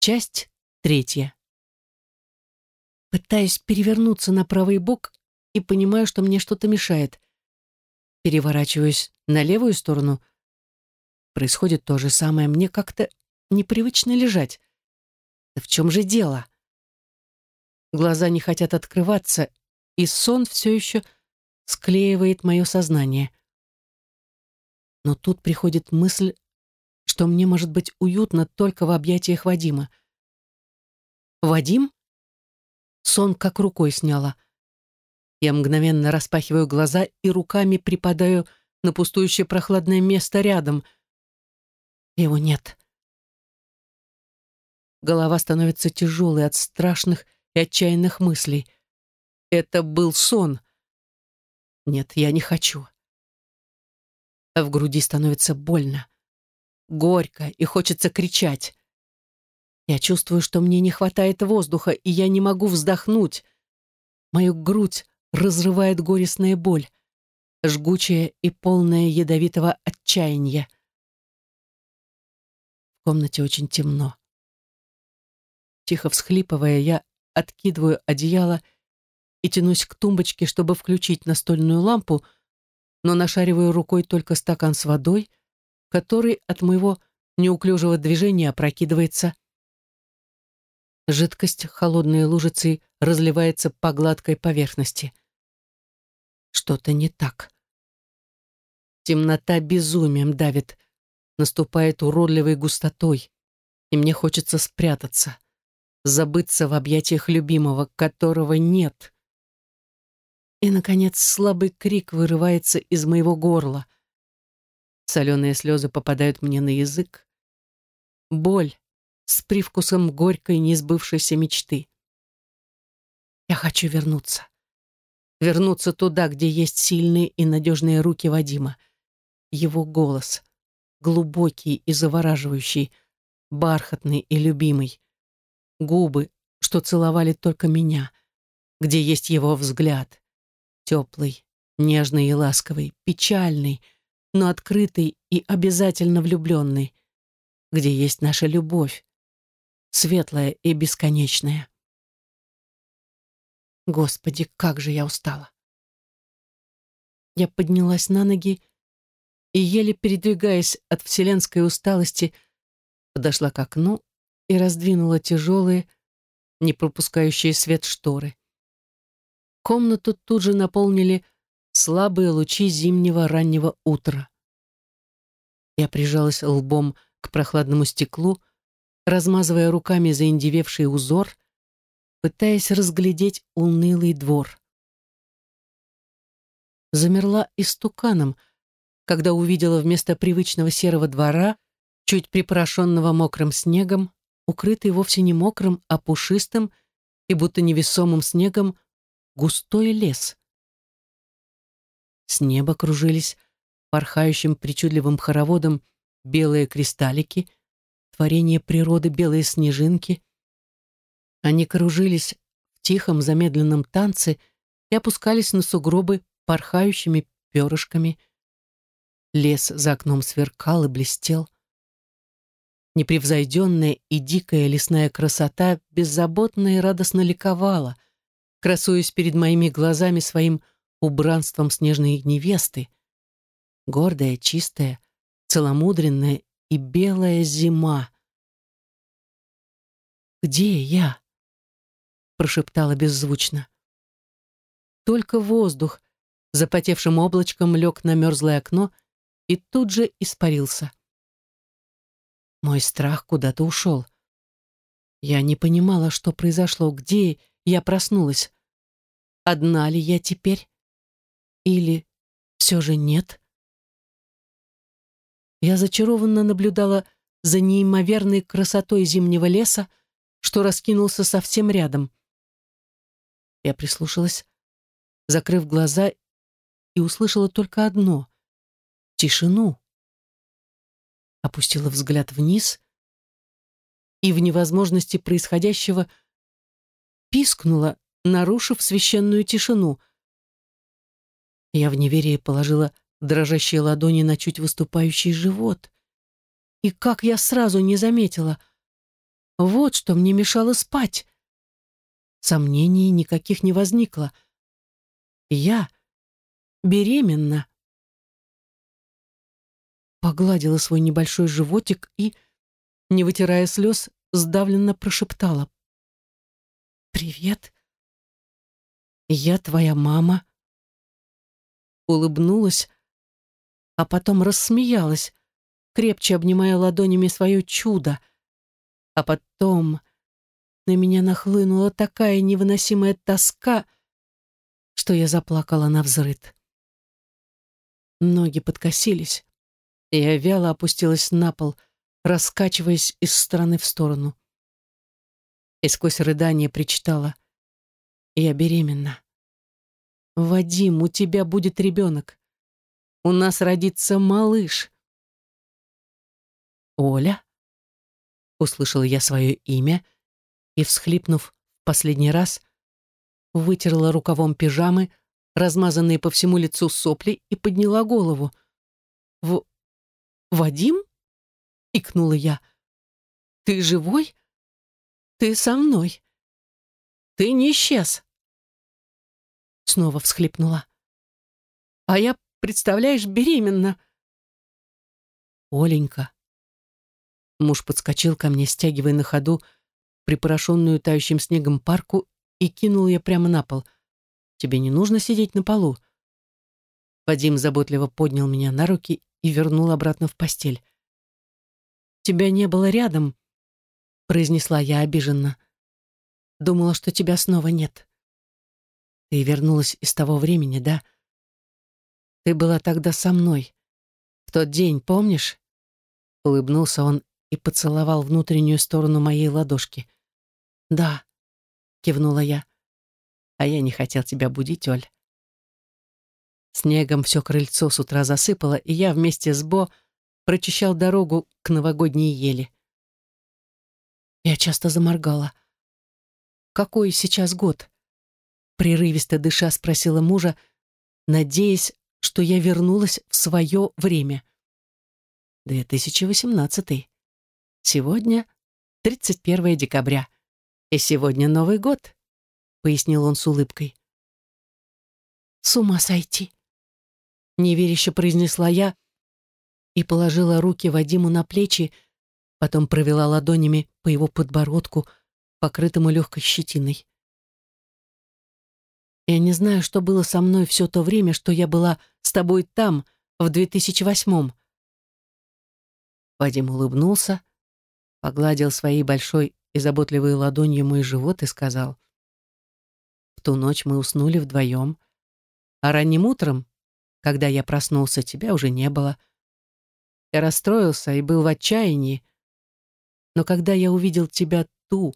Часть третья. Пытаюсь перевернуться на правый бок и понимаю, что мне что-то мешает. Переворачиваюсь на левую сторону. Происходит то же самое. Мне как-то непривычно лежать. Да в чем же дело? Глаза не хотят открываться, и сон все еще склеивает мое сознание. Но тут приходит мысль, что мне может быть уютно только в объятиях Вадима. «Вадим?» Сон как рукой сняла. Я мгновенно распахиваю глаза и руками припадаю на пустующее прохладное место рядом. Его нет. Голова становится тяжелой от страшных и отчаянных мыслей. Это был сон. Нет, я не хочу. А в груди становится больно, горько и хочется кричать. Я чувствую, что мне не хватает воздуха, и я не могу вздохнуть. Мою грудь разрывает горестная боль, жгучая и полная ядовитого отчаяния. В комнате очень темно. Тихо всхлипывая, я откидываю одеяло и тянусь к тумбочке, чтобы включить настольную лампу, но нашариваю рукой только стакан с водой, который от моего неуклюжего движения опрокидывается Жидкость холодной лужицей разливается по гладкой поверхности. Что-то не так. Темнота безумием давит, наступает уродливой густотой, и мне хочется спрятаться, забыться в объятиях любимого, которого нет. И, наконец, слабый крик вырывается из моего горла. Соленые слезы попадают мне на язык. Боль с привкусом горькой несбывшейся мечты. Я хочу вернуться. Вернуться туда, где есть сильные и надежные руки Вадима. Его голос, глубокий и завораживающий, бархатный и любимый. Губы, что целовали только меня, где есть его взгляд. Теплый, нежный и ласковый, печальный, но открытый и обязательно влюбленный, где есть наша любовь, светлое и бесконечное. Господи, как же я устала. Я поднялась на ноги и, еле передвигаясь от вселенской усталости, подошла к окну и раздвинула тяжелые, не пропускающие свет шторы. Комнату тут же наполнили слабые лучи зимнего раннего утра. Я прижалась лбом к прохладному стеклу, размазывая руками заиндевевший узор, пытаясь разглядеть унылый двор. Замерла истуканом, когда увидела вместо привычного серого двора, чуть припорошенного мокрым снегом, укрытый вовсе не мокрым, а пушистым и будто невесомым снегом, густой лес. С неба кружились порхающим причудливым хороводом белые кристаллики — творение природы белые снежинки. Они кружились в тихом замедленном танце и опускались на сугробы порхающими перышками. Лес за окном сверкал и блестел. Непревзойденная и дикая лесная красота беззаботно и радостно ликовала, красуясь перед моими глазами своим убранством снежной невесты. Гордая, чистая, целомудренная и белая зима. «Где я?» — прошептала беззвучно. Только воздух запотевшим облачком лег на мерзлое окно и тут же испарился. Мой страх куда-то ушел. Я не понимала, что произошло, где я проснулась. Одна ли я теперь? Или все же нет? Я зачарованно наблюдала за неимоверной красотой зимнего леса, что раскинулся совсем рядом. Я прислушалась, закрыв глаза, и услышала только одно — тишину. Опустила взгляд вниз и в невозможности происходящего пискнула, нарушив священную тишину. Я в неверии положила дрожащие ладони на чуть выступающий живот. И как я сразу не заметила. Вот что мне мешало спать. Сомнений никаких не возникло. Я беременна. Погладила свой небольшой животик и, не вытирая слез, сдавленно прошептала. «Привет. Я твоя мама». Улыбнулась, а потом рассмеялась, крепче обнимая ладонями свое чудо. А потом на меня нахлынула такая невыносимая тоска, что я заплакала на взрыд. Ноги подкосились, и я вяло опустилась на пол, раскачиваясь из стороны в сторону. И сквозь рыдание причитала. «Я беременна. Вадим, у тебя будет ребенок. У нас родится малыш». «Оля?» Услышала я свое имя и, всхлипнув последний раз, вытерла рукавом пижамы, размазанные по всему лицу сопли, и подняла голову. «В... Вадим?» — икнула я. «Ты живой? Ты со мной? Ты не исчез?» Снова всхлипнула. «А я, представляешь, беременна!» «Оленька!» Муж подскочил ко мне, стягивая на ходу припорошенную тающим снегом парку и кинул ее прямо на пол. «Тебе не нужно сидеть на полу». Вадим заботливо поднял меня на руки и вернул обратно в постель. «Тебя не было рядом», — произнесла я обиженно. «Думала, что тебя снова нет». «Ты вернулась из того времени, да? Ты была тогда со мной. В тот день, помнишь?» Улыбнулся он и поцеловал внутреннюю сторону моей ладошки. «Да», — кивнула я. «А я не хотел тебя будить, Оль». Снегом все крыльцо с утра засыпало, и я вместе с Бо прочищал дорогу к новогодней ели. Я часто заморгала. «Какой сейчас год?» Прерывисто дыша спросила мужа, надеясь, что я вернулась в свое время. «2018. Сегодня 31 декабря. И сегодня Новый год», — пояснил он с улыбкой. «С ума сойти!» Неверяще произнесла я и положила руки Вадиму на плечи, потом провела ладонями по его подбородку, покрытому легкой щетиной. Я не знаю, что было со мной все то время, что я была с тобой там, в 2008-м. Вадим улыбнулся, погладил своей большой и заботливой ладонью мой живот и сказал, «В ту ночь мы уснули вдвоем, а ранним утром, когда я проснулся, тебя уже не было. Я расстроился и был в отчаянии, но когда я увидел тебя ту,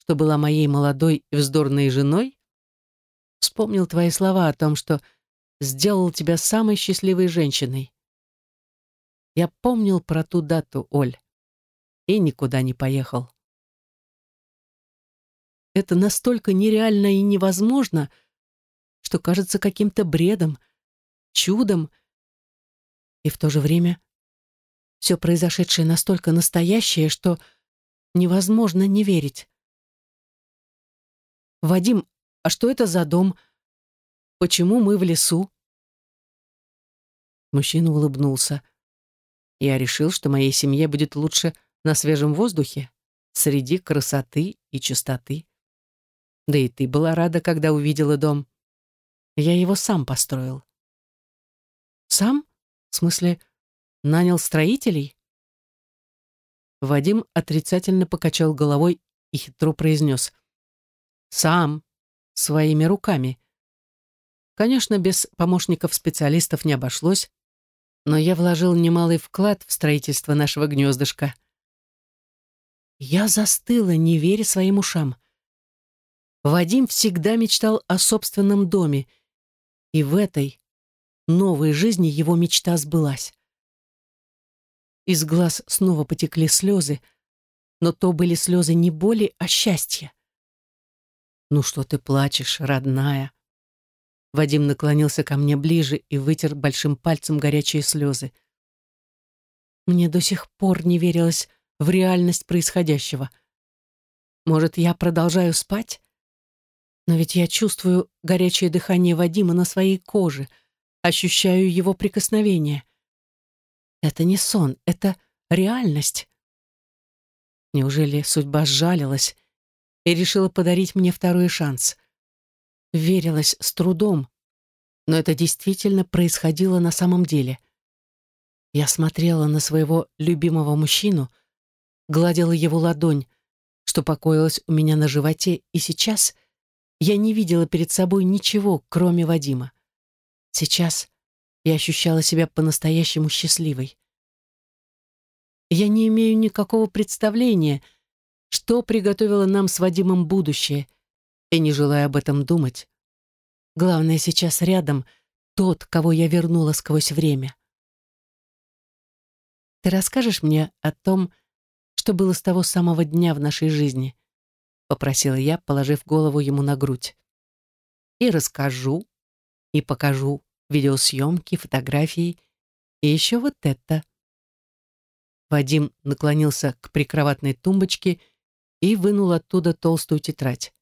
что была моей молодой и вздорной женой, вспомнил твои слова о том, что сделал тебя самой счастливой женщиной. Я помнил про ту дату, Оль и никуда не поехал. Это настолько нереально и невозможно, что кажется каким-то бредом, чудом, и в то же время все произошедшее настолько настоящее, что невозможно не верить. «Вадим, а что это за дом? Почему мы в лесу?» Мужчина улыбнулся. Я решил, что моей семье будет лучше на свежем воздухе, среди красоты и чистоты. Да и ты была рада, когда увидела дом. Я его сам построил. Сам? В смысле, нанял строителей? Вадим отрицательно покачал головой и хитро произнес. Сам, своими руками. Конечно, без помощников-специалистов не обошлось, но я вложил немалый вклад в строительство нашего гнездышка. Я застыла, не веря своим ушам. Вадим всегда мечтал о собственном доме, и в этой новой жизни его мечта сбылась. Из глаз снова потекли слезы, но то были слезы не боли, а счастья. «Ну что ты плачешь, родная?» Вадим наклонился ко мне ближе и вытер большим пальцем горячие слезы. Мне до сих пор не верилось в реальность происходящего. Может, я продолжаю спать? Но ведь я чувствую горячее дыхание Вадима на своей коже, ощущаю его прикосновение. Это не сон, это реальность. Неужели судьба сжалилась и решила подарить мне второй шанс? Верилась с трудом, но это действительно происходило на самом деле. Я смотрела на своего любимого мужчину, гладила его ладонь, что покоилась у меня на животе, и сейчас я не видела перед собой ничего, кроме Вадима. Сейчас я ощущала себя по-настоящему счастливой. Я не имею никакого представления, что приготовило нам с Вадимом будущее, и не желаю об этом думать. Главное сейчас рядом тот, кого я вернула сквозь время. Ты расскажешь мне о том, что было с того самого дня в нашей жизни?» — попросила я, положив голову ему на грудь. «И расскажу, и покажу видеосъемки, фотографии, и еще вот это». Вадим наклонился к прикроватной тумбочке и вынул оттуда толстую тетрадь.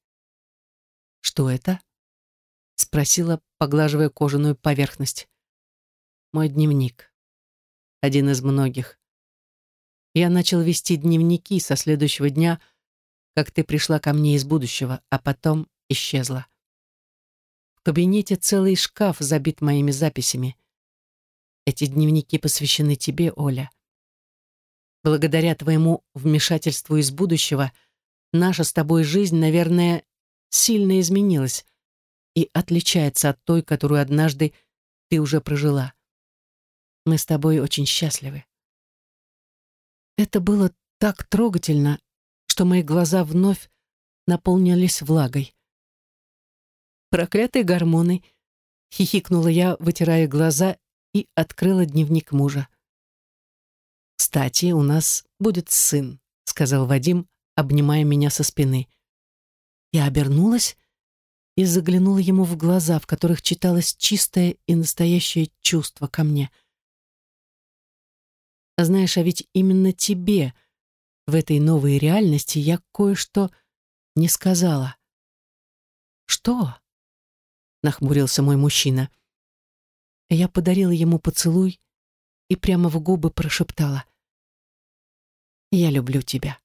«Что это?» — спросила, поглаживая кожаную поверхность. «Мой дневник. Один из многих я начал вести дневники со следующего дня, как ты пришла ко мне из будущего, а потом исчезла. В кабинете целый шкаф забит моими записями. Эти дневники посвящены тебе, Оля. Благодаря твоему вмешательству из будущего наша с тобой жизнь, наверное, сильно изменилась и отличается от той, которую однажды ты уже прожила. Мы с тобой очень счастливы. Это было так трогательно, что мои глаза вновь наполнились влагой. «Проклятые гормоны!» — хихикнула я, вытирая глаза, и открыла дневник мужа. «Кстати, у нас будет сын», — сказал Вадим, обнимая меня со спины. Я обернулась и заглянула ему в глаза, в которых читалось чистое и настоящее чувство ко мне — знаешь, а ведь именно тебе в этой новой реальности я кое-что не сказала. Что? Нахмурился мой мужчина. Я подарила ему поцелуй и прямо в губы прошептала. Я люблю тебя.